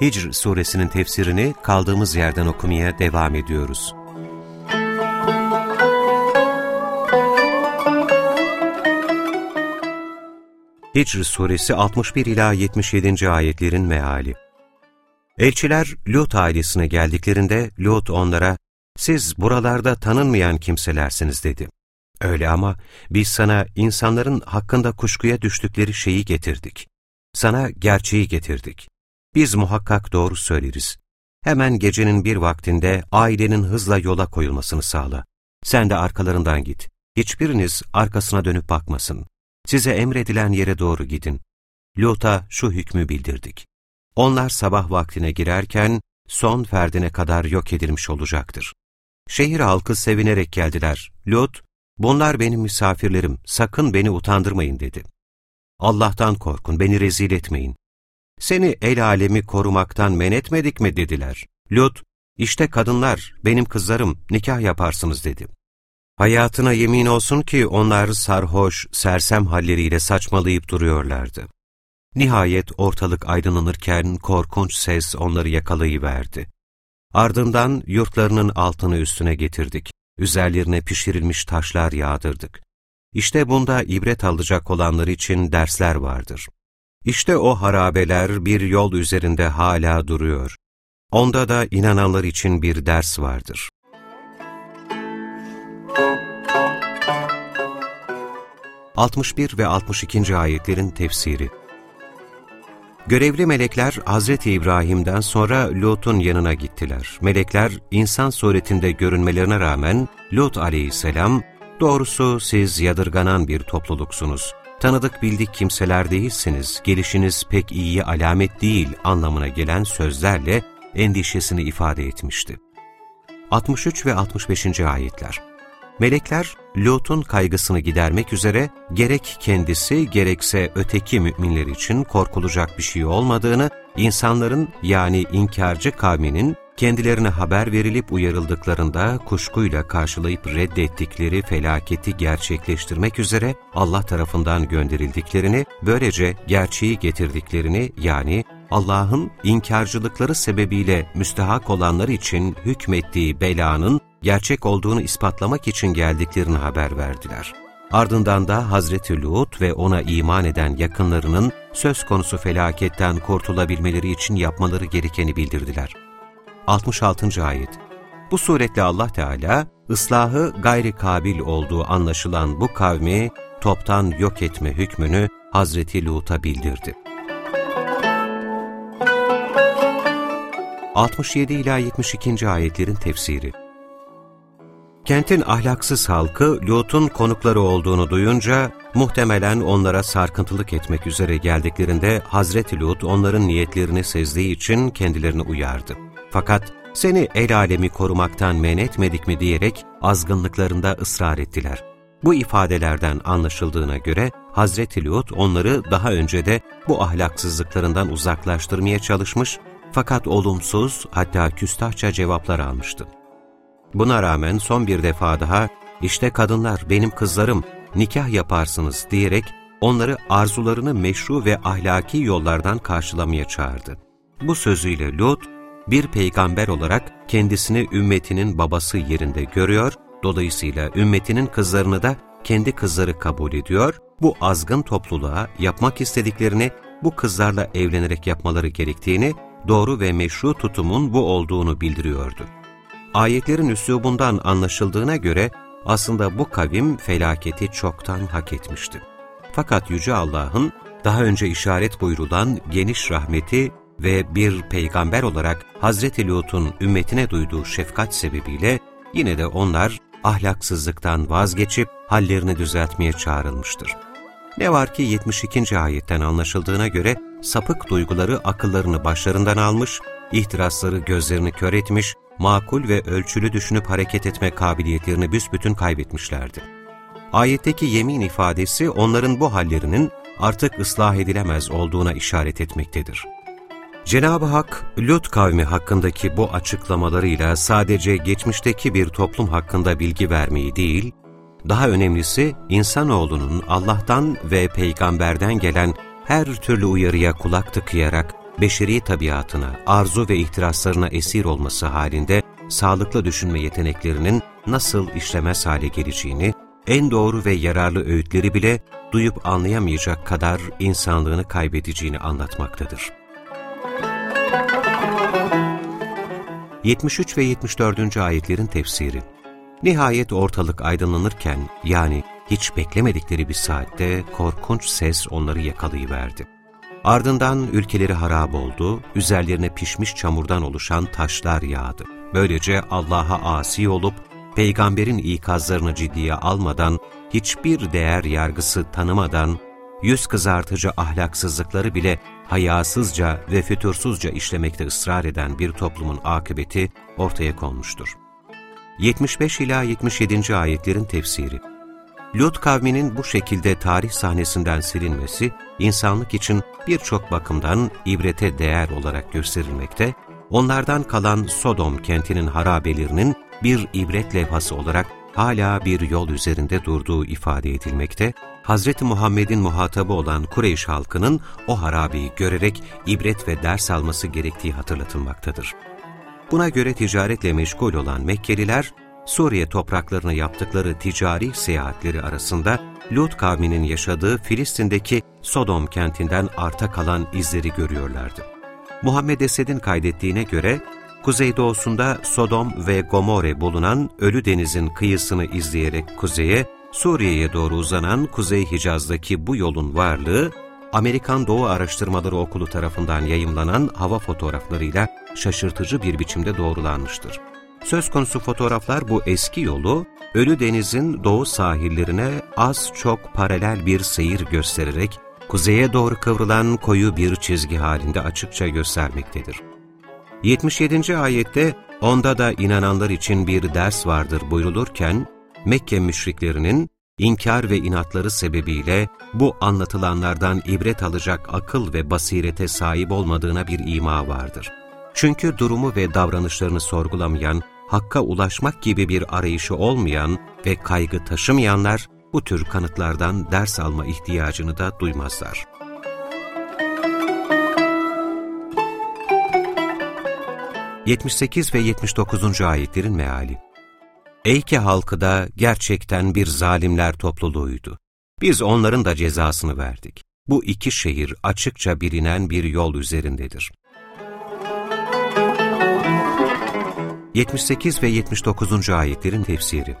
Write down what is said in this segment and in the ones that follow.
Hicr suresinin tefsirini kaldığımız yerden okumaya devam ediyoruz. Hicr suresi 61 ila 77. ayetlerin meali. Elçiler Lut ailesine geldiklerinde Lut onlara "Siz buralarda tanınmayan kimselersiniz." dedi. Öyle ama biz sana insanların hakkında kuşkuya düştükleri şeyi getirdik. Sana gerçeği getirdik. Biz muhakkak doğru söyleriz. Hemen gecenin bir vaktinde ailenin hızla yola koyulmasını sağla. Sen de arkalarından git. Hiçbiriniz arkasına dönüp bakmasın. Size emredilen yere doğru gidin. Lut'a şu hükmü bildirdik. Onlar sabah vaktine girerken son ferdine kadar yok edilmiş olacaktır. Şehir halkı sevinerek geldiler. Lut, bunlar benim misafirlerim, sakın beni utandırmayın dedi. Allah'tan korkun, beni rezil etmeyin. Seni el alemi korumaktan men etmedik mi dediler. Lut, işte kadınlar, benim kızlarım, nikah yaparsınız dedi. Hayatına yemin olsun ki onlar sarhoş, sersem halleriyle saçmalayıp duruyorlardı. Nihayet ortalık aydınlanırken korkunç ses onları yakalayıverdi. Ardından yurtlarının altını üstüne getirdik. Üzerlerine pişirilmiş taşlar yağdırdık. İşte bunda ibret alacak olanlar için dersler vardır. İşte o harabeler bir yol üzerinde hala duruyor. Onda da inananlar için bir ders vardır. Altmış bir ve 62. ayetlerin tefsiri Görevli melekler Hazreti İbrahim'den sonra Lut'un yanına gittiler. Melekler insan suretinde görünmelerine rağmen Lut aleyhisselam, doğrusu siz yadırganan bir topluluksunuz. Tanıdık bildik kimseler değilsiniz, gelişiniz pek iyiye alamet değil anlamına gelen sözlerle endişesini ifade etmişti. 63 ve 65. ayetler Melekler, Lut'un kaygısını gidermek üzere gerek kendisi gerekse öteki müminler için korkulacak bir şey olmadığını, insanların yani inkarcı kavminin kendilerine haber verilip uyarıldıklarında kuşkuyla karşılayıp reddettikleri felaketi gerçekleştirmek üzere Allah tarafından gönderildiklerini, böylece gerçeği getirdiklerini yani Allah'ın inkarcılıkları sebebiyle müstehak olanlar için hükmettiği belanın gerçek olduğunu ispatlamak için geldiklerini haber verdiler. Ardından da Hazreti Lut ve ona iman eden yakınlarının söz konusu felaketten kurtulabilmeleri için yapmaları gerekeni bildirdiler. 66. Ayet Bu suretle Allah Teala, ıslahı gayri kabil olduğu anlaşılan bu kavmi toptan yok etme hükmünü Hazreti Lut'a bildirdi. 67 ila 72. ayetlerin tefsiri Kentin ahlaksız halkı Lut'un konukları olduğunu duyunca muhtemelen onlara sarkıntılık etmek üzere geldiklerinde Hazreti Lut onların niyetlerini sezdiği için kendilerini uyardı. Fakat seni el alemi korumaktan men etmedik mi diyerek azgınlıklarında ısrar ettiler. Bu ifadelerden anlaşıldığına göre Hazreti Lut onları daha önce de bu ahlaksızlıklarından uzaklaştırmaya çalışmış fakat olumsuz hatta küstahça cevaplar almıştı. Buna rağmen son bir defa daha işte kadınlar benim kızlarım nikah yaparsınız diyerek onları arzularını meşru ve ahlaki yollardan karşılamaya çağırdı. Bu sözüyle Lut, bir peygamber olarak kendisini ümmetinin babası yerinde görüyor, dolayısıyla ümmetinin kızlarını da kendi kızları kabul ediyor, bu azgın topluluğa yapmak istediklerini bu kızlarla evlenerek yapmaları gerektiğini, doğru ve meşru tutumun bu olduğunu bildiriyordu. Ayetlerin üslubundan anlaşıldığına göre aslında bu kavim felaketi çoktan hak etmişti. Fakat Yüce Allah'ın daha önce işaret buyurulan geniş rahmeti ve bir peygamber olarak Hazreti Lut'un ümmetine duyduğu şefkat sebebiyle yine de onlar ahlaksızlıktan vazgeçip hallerini düzeltmeye çağrılmıştır. Ne var ki 72. ayetten anlaşıldığına göre sapık duyguları akıllarını başlarından almış, ihtirasları gözlerini kör etmiş, makul ve ölçülü düşünüp hareket etme kabiliyetlerini büsbütün kaybetmişlerdi. Ayetteki yemin ifadesi onların bu hallerinin artık ıslah edilemez olduğuna işaret etmektedir. Cenab-ı Hak, Lut kavmi hakkındaki bu açıklamalarıyla sadece geçmişteki bir toplum hakkında bilgi vermeyi değil, daha önemlisi insanoğlunun Allah'tan ve peygamberden gelen her türlü uyarıya kulak tıkayarak beşeri tabiatına, arzu ve ihtiraslarına esir olması halinde sağlıklı düşünme yeteneklerinin nasıl işlemez hale geleceğini, en doğru ve yararlı öğütleri bile duyup anlayamayacak kadar insanlığını kaybedeceğini anlatmaktadır. 73 ve 74. ayetlerin tefsiri Nihayet ortalık aydınlanırken, yani hiç beklemedikleri bir saatte korkunç ses onları yakalayıverdi. Ardından ülkeleri harap oldu, üzerlerine pişmiş çamurdan oluşan taşlar yağdı. Böylece Allah'a asi olup, peygamberin ikazlarını ciddiye almadan, hiçbir değer yargısı tanımadan, yüz kızartıcı ahlaksızlıkları bile hayasızca ve fütursuzca işlemekte ısrar eden bir toplumun akıbeti ortaya konmuştur. 75 ila 77. ayetlerin tefsiri Lut kavminin bu şekilde tarih sahnesinden silinmesi, insanlık için birçok bakımdan ibrete değer olarak gösterilmekte, onlardan kalan Sodom kentinin harabelerinin bir ibret levhası olarak hala bir yol üzerinde durduğu ifade edilmekte, Hz. Muhammed'in muhatabı olan Kureyş halkının o harabeyi görerek ibret ve ders alması gerektiği hatırlatılmaktadır. Buna göre ticaretle meşgul olan Mekkeliler, Suriye topraklarına yaptıkları ticari seyahatleri arasında Lut kavminin yaşadığı Filistin'deki Sodom kentinden arta kalan izleri görüyorlardı. Muhammed Esed'in kaydettiğine göre, kuzeydoğusunda Sodom ve Gomorre bulunan Ölü Deniz'in kıyısını izleyerek kuzeye, Suriye'ye doğru uzanan Kuzey Hicaz'daki bu yolun varlığı, Amerikan Doğu Araştırmaları Okulu tarafından yayımlanan hava fotoğraflarıyla şaşırtıcı bir biçimde doğrulanmıştır. Söz konusu fotoğraflar bu eski yolu, Ölü Deniz'in doğu sahillerine az çok paralel bir seyir göstererek, kuzeye doğru kıvrılan koyu bir çizgi halinde açıkça göstermektedir. 77. ayette, onda da inananlar için bir ders vardır buyrulurken, Mekke müşriklerinin inkar ve inatları sebebiyle bu anlatılanlardan ibret alacak akıl ve basirete sahip olmadığına bir ima vardır. Çünkü durumu ve davranışlarını sorgulamayan, hakka ulaşmak gibi bir arayışı olmayan ve kaygı taşımayanlar bu tür kanıtlardan ders alma ihtiyacını da duymazlar. ...78 ve 79. ayetlerin meali Eyke halkı da gerçekten bir zalimler topluluğuydu. Biz onların da cezasını verdik. Bu iki şehir açıkça bilinen bir yol üzerindedir. 78 ve 79. ayetlerin tefsiri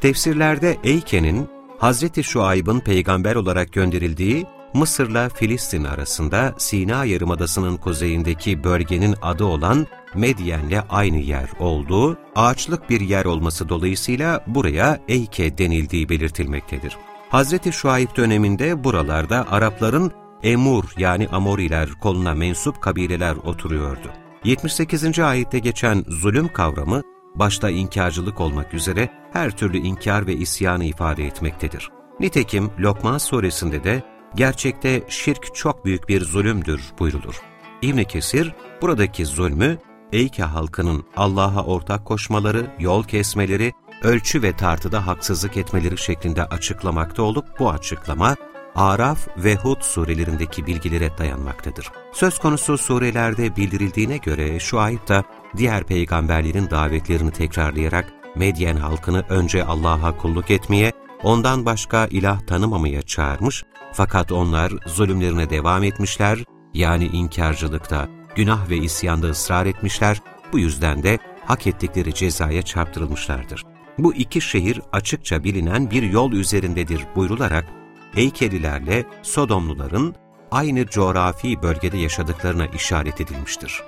Tefsirlerde Eyke'nin, Hazreti Şuayb'ın peygamber olarak gönderildiği Mısır'la Filistin arasında Sina Yarımadası'nın kuzeyindeki bölgenin adı olan Medyen'le aynı yer olduğu, ağaçlık bir yer olması dolayısıyla buraya Eyke denildiği belirtilmektedir. Hazreti Şuayb döneminde buralarda Arapların Emur yani Amoriler koluna mensup kabileler oturuyordu. 78. ayette geçen zulüm kavramı, başta inkarcılık olmak üzere her türlü inkar ve isyanı ifade etmektedir. Nitekim Lokman suresinde de gerçekte şirk çok büyük bir zulümdür buyrulur. ibn Kesir buradaki zulmü Eyke halkının Allah'a ortak koşmaları, yol kesmeleri, ölçü ve tartıda haksızlık etmeleri şeklinde açıklamakta olup bu açıklama Araf ve Hud surelerindeki bilgilere dayanmaktadır. Söz konusu surelerde bildirildiğine göre Şuayb da diğer peygamberlerin davetlerini tekrarlayarak Medyen halkını önce Allah'a kulluk etmeye, ondan başka ilah tanımamaya çağırmış fakat onlar zulümlerine devam etmişler, yani inkarcılıkta, günah ve isyanda ısrar etmişler, bu yüzden de hak ettikleri cezaya çarptırılmışlardır. Bu iki şehir açıkça bilinen bir yol üzerindedir buyrularak, heykelilerle Sodomluların aynı coğrafi bölgede yaşadıklarına işaret edilmiştir.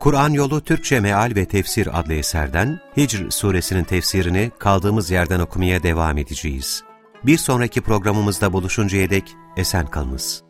Kur'an Yolu Türkçe Meal ve Tefsir adlı eserden Hicr suresinin tefsirini kaldığımız yerden okumaya devam edeceğiz. Bir sonraki programımızda buluşuncaya dek esen kalınız.